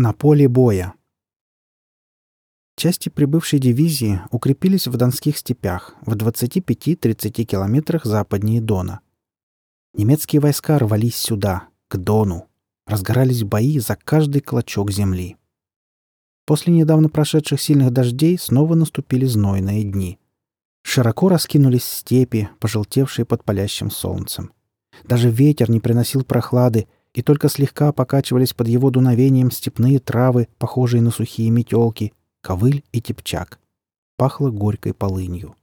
На поле боя. Части прибывшей дивизии укрепились в Донских степях в 25-30 километрах западнее Дона. Немецкие войска рвались сюда, к Дону. Разгорались бои за каждый клочок земли. После недавно прошедших сильных дождей снова наступили знойные дни. Широко раскинулись степи, пожелтевшие под палящим солнцем. Даже ветер не приносил прохлады, и только слегка покачивались под его дуновением степные травы, похожие на сухие метелки, ковыль и тепчак. Пахло горькой полынью.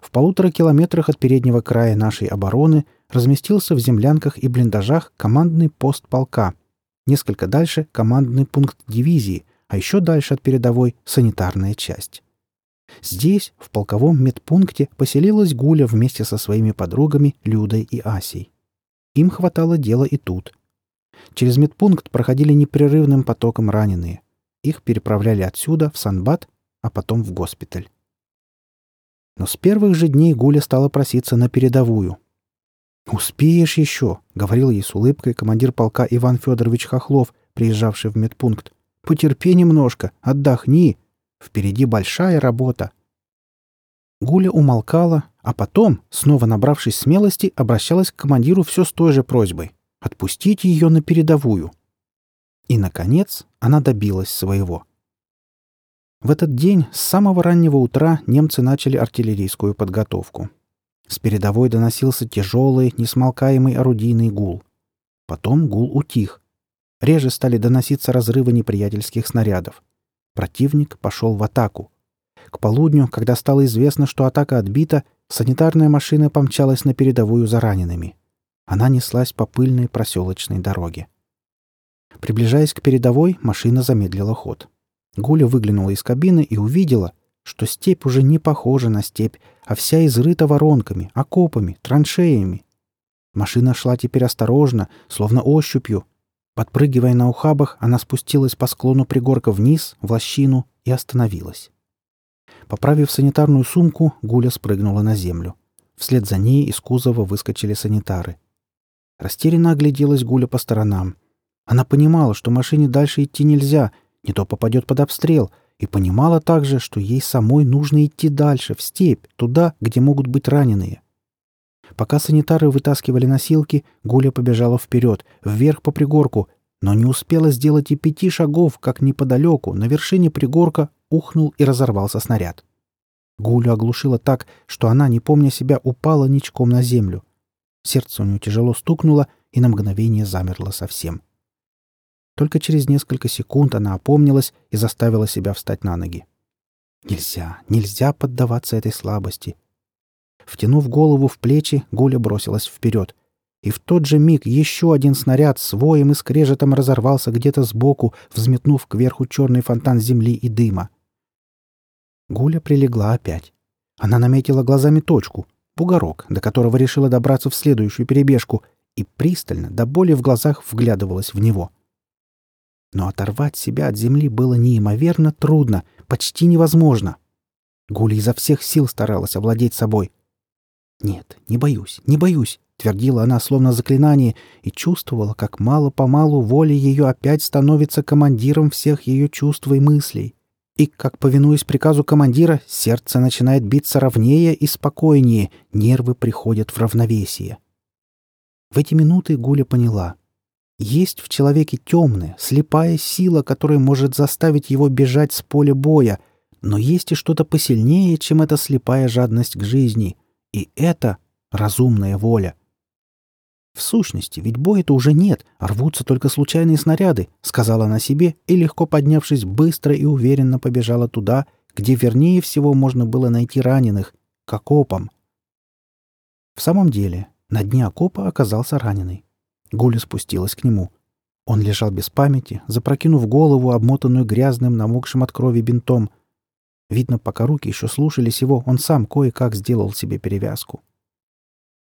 В полутора километрах от переднего края нашей обороны разместился в землянках и блиндажах командный пост полка. Несколько дальше — командный пункт дивизии, а еще дальше от передовой — санитарная часть. Здесь, в полковом медпункте, поселилась Гуля вместе со своими подругами Людой и Асей. Им хватало дела и тут. Через медпункт проходили непрерывным потоком раненые. Их переправляли отсюда, в Санбат, а потом в госпиталь. Но с первых же дней Гуля стала проситься на передовую. «Успеешь еще», — говорил ей с улыбкой командир полка Иван Федорович Хохлов, приезжавший в медпункт. «Потерпи немножко, отдохни. Впереди большая работа». Гуля умолкала, а потом, снова набравшись смелости, обращалась к командиру все с той же просьбой — отпустить ее на передовую. И, наконец, она добилась своего. В этот день с самого раннего утра немцы начали артиллерийскую подготовку. С передовой доносился тяжелый, несмолкаемый орудийный гул. Потом гул утих. Реже стали доноситься разрывы неприятельских снарядов. Противник пошел в атаку — к полудню, когда стало известно, что атака отбита, санитарная машина помчалась на передовую за ранеными. Она неслась по пыльной проселочной дороге. Приближаясь к передовой, машина замедлила ход. Гуля выглянула из кабины и увидела, что степь уже не похожа на степь, а вся изрыта воронками, окопами, траншеями. Машина шла теперь осторожно, словно ощупью. Подпрыгивая на ухабах, она спустилась по склону пригорка вниз, в лощину, и остановилась. Поправив санитарную сумку, Гуля спрыгнула на землю. Вслед за ней из кузова выскочили санитары. Растерянно огляделась Гуля по сторонам. Она понимала, что машине дальше идти нельзя, не то попадет под обстрел, и понимала также, что ей самой нужно идти дальше, в степь, туда, где могут быть раненые. Пока санитары вытаскивали носилки, Гуля побежала вперед, вверх по пригорку, но не успела сделать и пяти шагов, как неподалеку, на вершине пригорка, ухнул и разорвался снаряд. Гулю оглушило так, что она, не помня себя, упала ничком на землю. Сердце у нее тяжело стукнуло и на мгновение замерло совсем. Только через несколько секунд она опомнилась и заставила себя встать на ноги. Нельзя, нельзя поддаваться этой слабости. Втянув голову в плечи, Гуля бросилась вперед. И в тот же миг еще один снаряд с воем и скрежетом разорвался где-то сбоку, взметнув кверху черный фонтан земли и дыма. Гуля прилегла опять. Она наметила глазами точку, бугорок, до которого решила добраться в следующую перебежку, и пристально, до боли в глазах, вглядывалась в него. Но оторвать себя от земли было неимоверно трудно, почти невозможно. Гуля изо всех сил старалась овладеть собой. «Нет, не боюсь, не боюсь», — твердила она словно заклинание и чувствовала, как мало-помалу воля ее опять становится командиром всех ее чувств и мыслей и, как повинуясь приказу командира, сердце начинает биться ровнее и спокойнее, нервы приходят в равновесие. В эти минуты Гуля поняла. Есть в человеке темная, слепая сила, которая может заставить его бежать с поля боя, но есть и что-то посильнее, чем эта слепая жадность к жизни, и это разумная воля — «В сущности, ведь боя-то уже нет, рвутся только случайные снаряды», — сказала она себе и, легко поднявшись, быстро и уверенно побежала туда, где вернее всего можно было найти раненых, к окопам. В самом деле, на дне окопа оказался раненый. Гуля спустилась к нему. Он лежал без памяти, запрокинув голову, обмотанную грязным, намокшим от крови бинтом. Видно, пока руки еще слушались его, он сам кое-как сделал себе перевязку.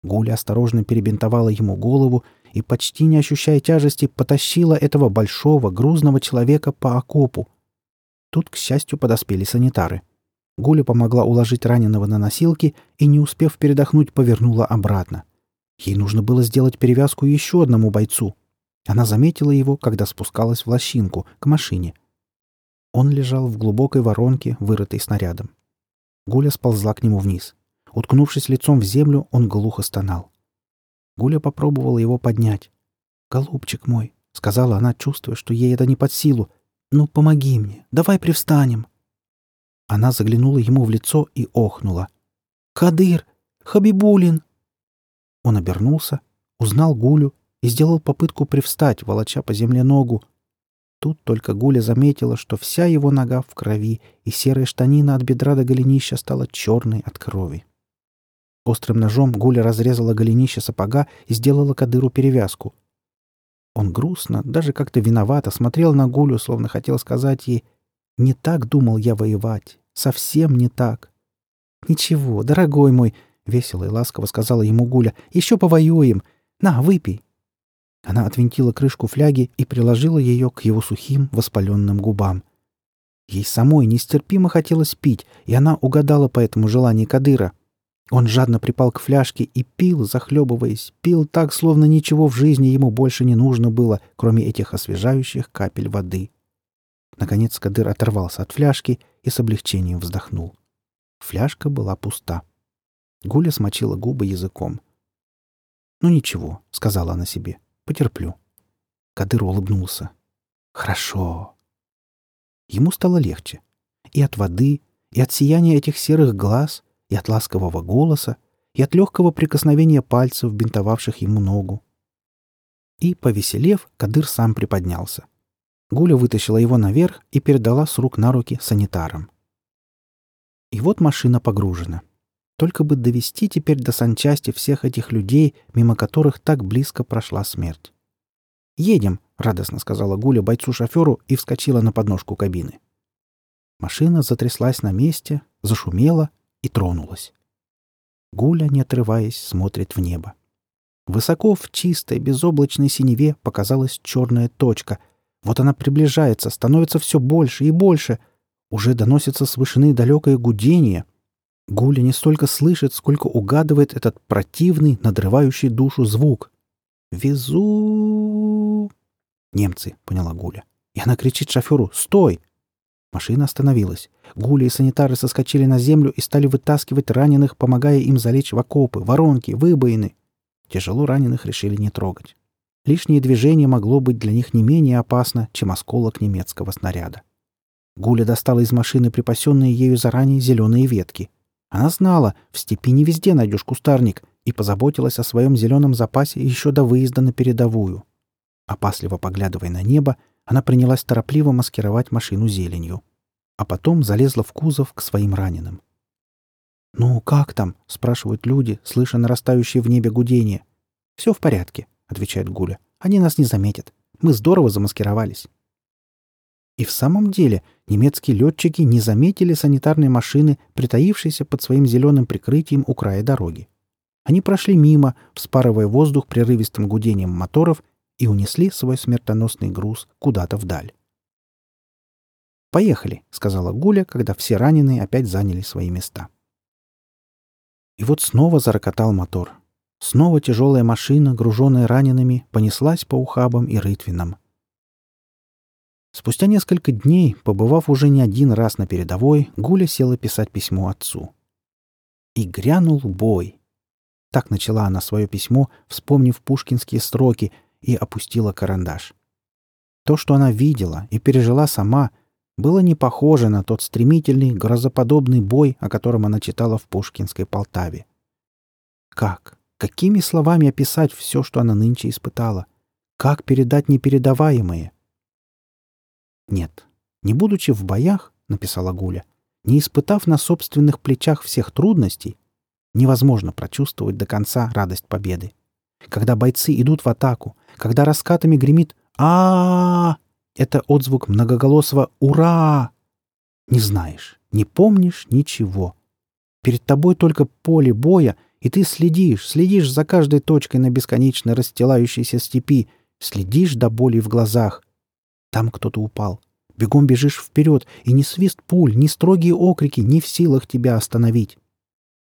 Гуля осторожно перебинтовала ему голову и, почти не ощущая тяжести, потащила этого большого, грузного человека по окопу. Тут, к счастью, подоспели санитары. Гуля помогла уложить раненого на носилки и, не успев передохнуть, повернула обратно. Ей нужно было сделать перевязку еще одному бойцу. Она заметила его, когда спускалась в лощинку, к машине. Он лежал в глубокой воронке, вырытой снарядом. Гуля сползла к нему вниз. Уткнувшись лицом в землю, он глухо стонал. Гуля попробовала его поднять. «Голубчик мой», — сказала она, чувствуя, что ей это не под силу, — «ну помоги мне, давай привстанем». Она заглянула ему в лицо и охнула. «Кадыр! Хабибулин!» Он обернулся, узнал Гулю и сделал попытку привстать, волоча по земле ногу. Тут только Гуля заметила, что вся его нога в крови, и серая штанина от бедра до голенища стала черной от крови. Острым ножом Гуля разрезала голенище сапога и сделала Кадыру перевязку. Он грустно, даже как-то виновато смотрел на Гулю, словно хотел сказать ей «Не так думал я воевать, совсем не так». «Ничего, дорогой мой», — весело и ласково сказала ему Гуля, — «еще повоюем. На, выпей». Она отвинтила крышку фляги и приложила ее к его сухим, воспаленным губам. Ей самой нестерпимо хотелось пить, и она угадала по этому желание Кадыра — он жадно припал к фляжке и пил, захлебываясь, пил так, словно ничего в жизни ему больше не нужно было, кроме этих освежающих капель воды. Наконец Кадыр оторвался от фляжки и с облегчением вздохнул. Фляжка была пуста. Гуля смочила губы языком. «Ну ничего», — сказала она себе, — «потерплю». Кадыр улыбнулся. «Хорошо». Ему стало легче. И от воды, и от сияния этих серых глаз, и от ласкового голоса, и от легкого прикосновения пальцев, бинтовавших ему ногу. И, повеселев, Кадыр сам приподнялся. Гуля вытащила его наверх и передала с рук на руки санитарам. И вот машина погружена. Только бы довести теперь до санчасти всех этих людей, мимо которых так близко прошла смерть. «Едем», — радостно сказала Гуля бойцу-шоферу и вскочила на подножку кабины. Машина затряслась на месте, зашумела — и тронулась. Гуля, не отрываясь, смотрит в небо. Высоко в чистой, безоблачной синеве показалась черная точка. Вот она приближается, становится все больше и больше. Уже доносится с далекое гудение. Гуля не столько слышит, сколько угадывает этот противный, надрывающий душу звук. «Везу...» «Немцы», — поняла Гуля. И она кричит шоферу «Стой!» Машина остановилась. Гули и санитары соскочили на землю и стали вытаскивать раненых, помогая им залечь в окопы, воронки, выбоины. Тяжело раненых решили не трогать. Лишнее движение могло быть для них не менее опасно, чем осколок немецкого снаряда. Гуля достала из машины припасенные ею заранее зеленые ветки. Она знала, в степи не везде найдешь кустарник, и позаботилась о своем зеленом запасе еще до выезда на передовую. Опасливо поглядывая на небо, она принялась торопливо маскировать машину зеленью. А потом залезла в кузов к своим раненым. «Ну, как там?» — спрашивают люди, слыша нарастающее в небе гудение. «Все в порядке», — отвечает Гуля. «Они нас не заметят. Мы здорово замаскировались». И в самом деле немецкие летчики не заметили санитарной машины, притаившейся под своим зеленым прикрытием у края дороги. Они прошли мимо, вспарывая воздух прерывистым гудением моторов и унесли свой смертоносный груз куда-то вдаль. «Поехали», — сказала Гуля, когда все раненые опять заняли свои места. И вот снова зарокотал мотор. Снова тяжелая машина, груженная ранеными, понеслась по ухабам и рытвинам. Спустя несколько дней, побывав уже не один раз на передовой, Гуля села писать письмо отцу. И грянул бой. Так начала она свое письмо, вспомнив пушкинские строки, и опустила карандаш. То, что она видела и пережила сама, было не похоже на тот стремительный, грозоподобный бой, о котором она читала в Пушкинской Полтаве. Как? Какими словами описать все, что она нынче испытала? Как передать непередаваемое? Нет, не будучи в боях, написала Гуля, не испытав на собственных плечах всех трудностей, невозможно прочувствовать до конца радость победы. Когда бойцы идут в атаку, когда раскатами гремит а, Это отзвук многоголосого «Ура!» Не знаешь, не помнишь ничего. Перед тобой только поле боя, и ты следишь, следишь за каждой точкой на бесконечно расстилающейся степи, следишь до боли в глазах. Там кто-то упал. Бегом бежишь вперед, и ни свист пуль, ни строгие окрики не в силах тебя остановить.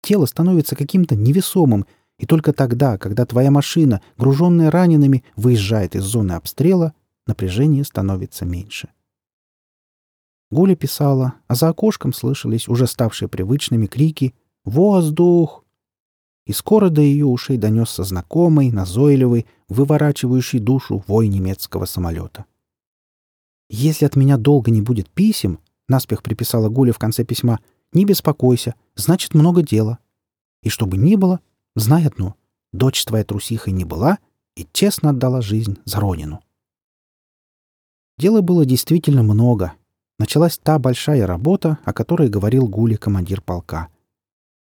Тело становится каким-то невесомым, И только тогда, когда твоя машина, груженная ранеными, выезжает из зоны обстрела, напряжение становится меньше. Гуля писала, а за окошком слышались уже ставшие привычными крики «Воздух!». И скоро до ее ушей донесся знакомый, назойливый, выворачивающий душу вой немецкого самолета. «Если от меня долго не будет писем», — наспех приписала Гуля в конце письма, — «не беспокойся, значит, много дела. И чтобы ни было, знай одно — дочь твоя трусихой не была и честно отдала жизнь за Ронину». Дела было действительно много. Началась та большая работа, о которой говорил Гули командир полка.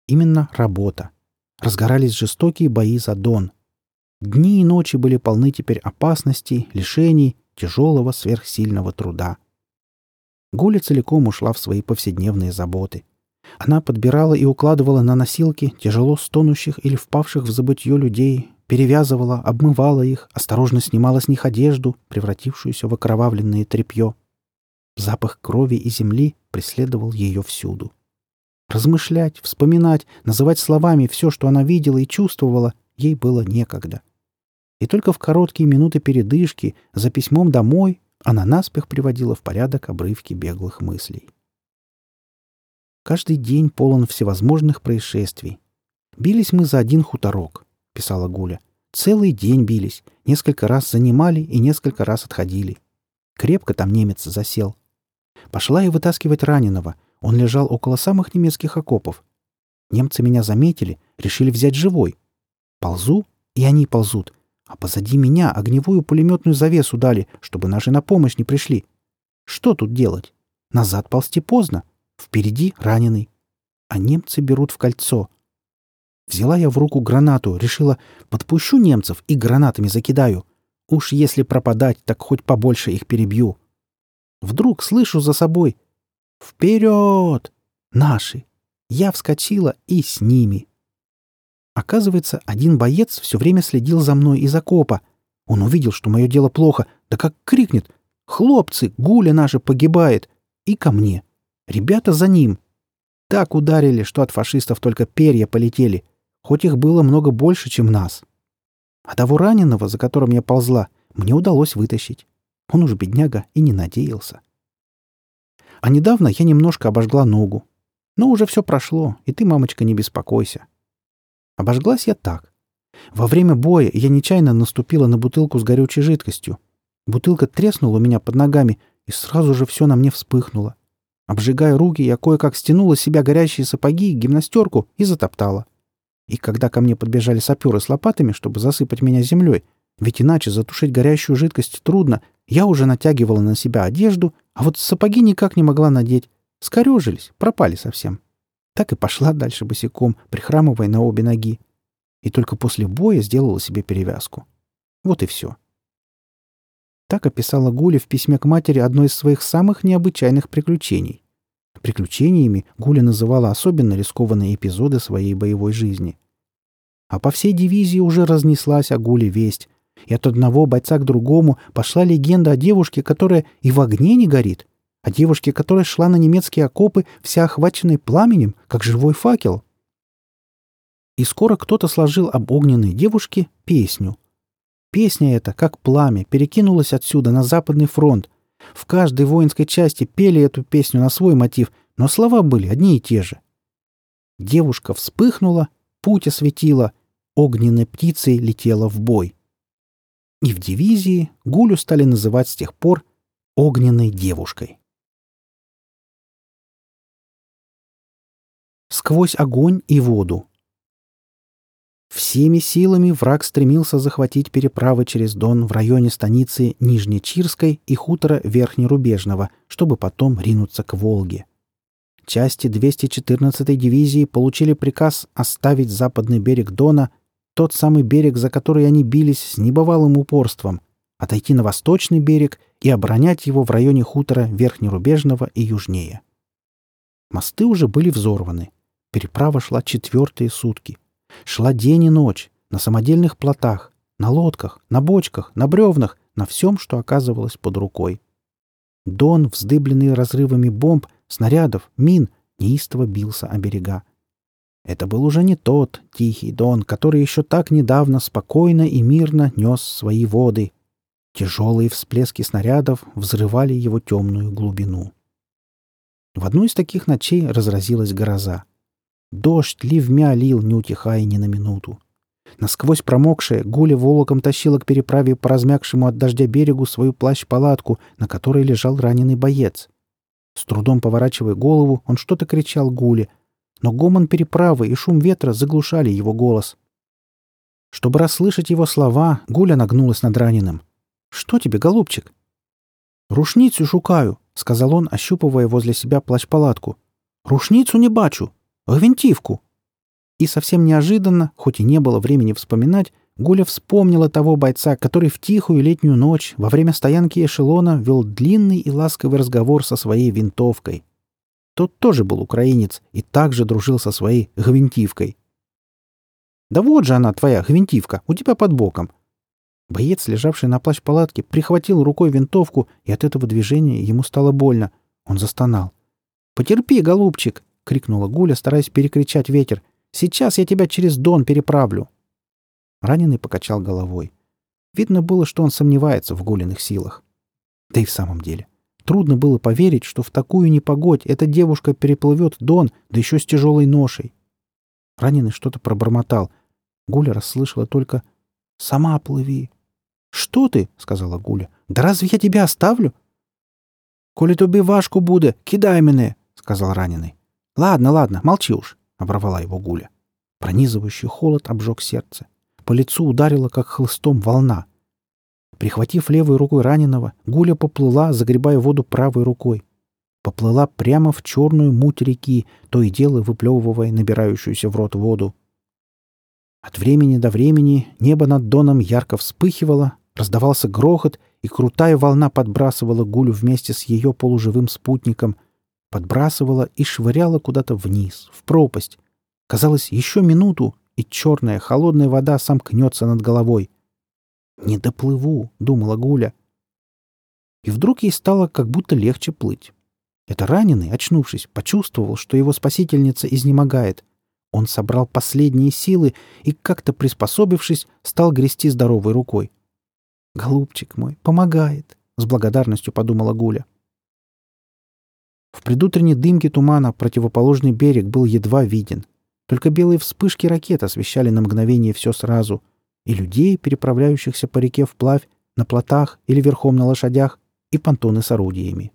Именно работа. Разгорались жестокие бои за Дон. Дни и ночи были полны теперь опасностей, лишений, тяжелого сверхсильного труда. Гуля целиком ушла в свои повседневные заботы. Она подбирала и укладывала на носилки тяжело стонущих или впавших в забытье людей, перевязывала, обмывала их, осторожно снимала с них одежду, превратившуюся в окровавленное тряпье. Запах крови и земли преследовал ее всюду. Размышлять, вспоминать, называть словами все, что она видела и чувствовала, ей было некогда. И только в короткие минуты передышки за письмом домой она наспех приводила в порядок обрывки беглых мыслей. Каждый день полон всевозможных происшествий. Бились мы за один хуторок. — писала Гуля. «Целый день бились, несколько раз занимали и несколько раз отходили. Крепко там немец засел. Пошла я вытаскивать раненого. Он лежал около самых немецких окопов. Немцы меня заметили, решили взять живой. Ползу, и они ползут. А позади меня огневую пулеметную завесу дали, чтобы наши на помощь не пришли. Что тут делать? Назад ползти поздно. Впереди раненый. А немцы берут в кольцо — Взяла я в руку гранату, решила, подпущу немцев и гранатами закидаю. Уж если пропадать, так хоть побольше их перебью. Вдруг слышу за собой «Вперед! Наши!» Я вскочила и с ними. Оказывается, один боец все время следил за мной из окопа. Он увидел, что мое дело плохо, да как крикнет «Хлопцы, гуля наша погибает!» И ко мне. Ребята за ним. Так ударили, что от фашистов только перья полетели хоть их было много больше, чем нас. А того раненого, за которым я ползла, мне удалось вытащить. Он уж бедняга и не надеялся. А недавно я немножко обожгла ногу. Но уже все прошло, и ты, мамочка, не беспокойся. Обожглась я так. Во время боя я нечаянно наступила на бутылку с горючей жидкостью. Бутылка треснула у меня под ногами, и сразу же все на мне вспыхнуло. Обжигая руки, я кое-как стянула с себя горящие сапоги, гимнастерку и затоптала. И когда ко мне подбежали саперы с лопатами, чтобы засыпать меня землей, ведь иначе затушить горящую жидкость трудно, я уже натягивала на себя одежду, а вот сапоги никак не могла надеть. Скорежились, пропали совсем. Так и пошла дальше босиком, прихрамывая на обе ноги. И только после боя сделала себе перевязку. Вот и все. Так описала Гуля в письме к матери одно из своих самых необычайных приключений. Приключениями Гуля называла особенно рискованные эпизоды своей боевой жизни. А по всей дивизии уже разнеслась о Гуле весть, и от одного бойца к другому пошла легенда о девушке, которая и в огне не горит, о девушке, которая шла на немецкие окопы, вся охваченной пламенем, как живой факел. И скоро кто-то сложил об огненной девушке песню. Песня эта, как пламя, перекинулась отсюда на Западный фронт. В каждой воинской части пели эту песню на свой мотив, но слова были одни и те же. Девушка вспыхнула, путь осветила — огненной птицей летела в бой. И в дивизии Гулю стали называть с тех пор огненной девушкой. Сквозь огонь и воду. Всеми силами враг стремился захватить переправы через Дон в районе станицы Нижнечирской и хутора Верхнерубежного, чтобы потом ринуться к Волге. Части 214-й дивизии получили приказ оставить западный берег Дона тот самый берег, за который они бились с небывалым упорством, отойти на восточный берег и оборонять его в районе хутора Верхнерубежного и южнее. Мосты уже были взорваны. Переправа шла четвертые сутки. Шла день и ночь, на самодельных плотах, на лодках, на бочках, на бревнах, на всем, что оказывалось под рукой. Дон, вздыбленный разрывами бомб, снарядов, мин, неистово бился о берега. Это был уже не тот тихий Дон, который еще так недавно спокойно и мирно нес свои воды. Тяжелые всплески снарядов взрывали его темную глубину. В одну из таких ночей разразилась гроза. Дождь ливмя лил, не утихая ни на минуту. Насквозь промокшая, Гуля волоком тащила к переправе по размягшему от дождя берегу свою плащ-палатку, на которой лежал раненый боец. С трудом поворачивая голову, он что-то кричал Гуле, но гомон переправы и шум ветра заглушали его голос. Чтобы расслышать его слова, Гуля нагнулась над раненым. «Что тебе, голубчик?» «Рушницу шукаю», — сказал он, ощупывая возле себя плащ-палатку. «Рушницу не бачу. Гвинтивку». И совсем неожиданно, хоть и не было времени вспоминать, Гуля вспомнила того бойца, который в тихую летнюю ночь во время стоянки эшелона вел длинный и ласковый разговор со своей винтовкой. Тот тоже был украинец и также дружил со своей гвинтивкой. «Да вот же она, твоя гвинтивка, у тебя под боком». Боец, лежавший на плащ палатки, прихватил рукой винтовку, и от этого движения ему стало больно. Он застонал. «Потерпи, голубчик!» — крикнула Гуля, стараясь перекричать ветер. «Сейчас я тебя через Дон переправлю!» Раненый покачал головой. Видно было, что он сомневается в Гулиных силах. Да и в самом деле. Трудно было поверить, что в такую непогодь эта девушка переплывет Дон, да еще с тяжелой ношей. Раненый что-то пробормотал. Гуля расслышала только «Сама плыви». «Что ты?» — сказала Гуля. «Да разве я тебя оставлю?» «Коли тобі важко буде, кидай мене», — сказал раненый. «Ладно, ладно, молчи уж», — оборвала его Гуля. Пронизывающий холод обжег сердце. По лицу ударила, как хлыстом, волна. Прихватив левой рукой раненого, Гуля поплыла, загребая воду правой рукой. Поплыла прямо в черную муть реки, то и дело выплевывая набирающуюся в рот воду. От времени до времени небо над доном ярко вспыхивало, раздавался грохот, и крутая волна подбрасывала Гулю вместе с ее полуживым спутником, подбрасывала и швыряла куда-то вниз, в пропасть. Казалось, еще минуту, и черная холодная вода сомкнется над головой. «Не доплыву», — думала Гуля. И вдруг ей стало как будто легче плыть. Это раненый, очнувшись, почувствовал, что его спасительница изнемогает. Он собрал последние силы и, как-то приспособившись, стал грести здоровой рукой. «Голубчик мой, помогает», — с благодарностью подумала Гуля. В предутренней дымке тумана противоположный берег был едва виден. Только белые вспышки ракет освещали на мгновение все сразу. И людей, переправляющихся по реке вплавь, на плотах или верхом на лошадях, и понтоны с орудиями.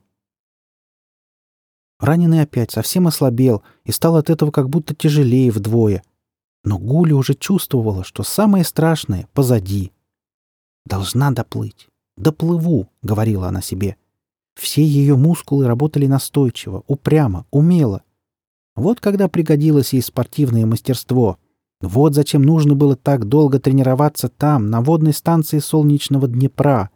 Раненый опять совсем ослабел и стал от этого как будто тяжелее вдвое. Но Гуля уже чувствовала, что самое страшное позади. «Должна доплыть. Доплыву», — говорила она себе. Все ее мускулы работали настойчиво, упрямо, умело. Вот когда пригодилось ей спортивное мастерство. Вот зачем нужно было так долго тренироваться там, на водной станции солнечного Днепра.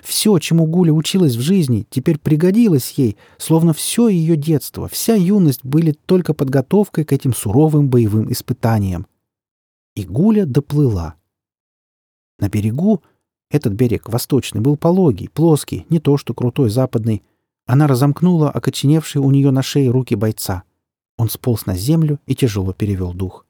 Все, чему Гуля училась в жизни, теперь пригодилось ей, словно все ее детство, вся юность были только подготовкой к этим суровым боевым испытаниям. И Гуля доплыла. На берегу, этот берег восточный был пологий, плоский, не то что крутой западный, она разомкнула окоченевшие у нее на шее руки бойца — он сполз на землю и тяжело перевел дух.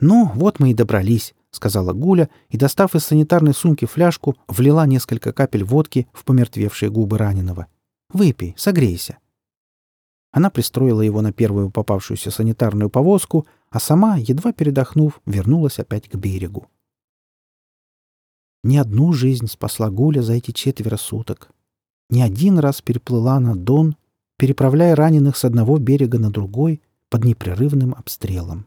«Ну, вот мы и добрались», — сказала Гуля и, достав из санитарной сумки фляжку, влила несколько капель водки в помертвевшие губы раненого. «Выпей, согрейся». Она пристроила его на первую попавшуюся санитарную повозку, а сама, едва передохнув, вернулась опять к берегу. Ни одну жизнь спасла Гуля за эти четверо суток. Не один раз переплыла на Дон переправляя раненых с одного берега на другой под непрерывным обстрелом.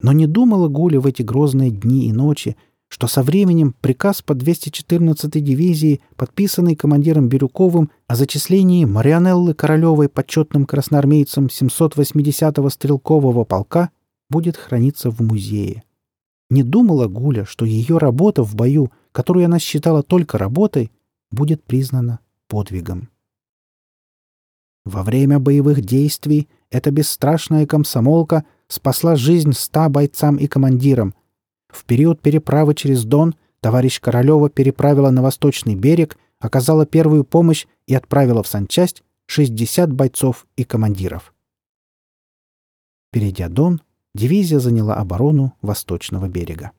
Но не думала Гуля в эти грозные дни и ночи, что со временем приказ по 214-й дивизии, подписанный командиром Бирюковым о зачислении Марианеллы Королевой почетным красноармейцем 780-го стрелкового полка, будет храниться в музее. Не думала Гуля, что ее работа в бою, которую она считала только работой, будет признана подвигом. Во время боевых действий эта бесстрашная комсомолка спасла жизнь ста бойцам и командирам. В период переправы через Дон товарищ Королева переправила на восточный берег, оказала первую помощь и отправила в санчасть 60 бойцов и командиров. Перейдя Дон, дивизия заняла оборону восточного берега.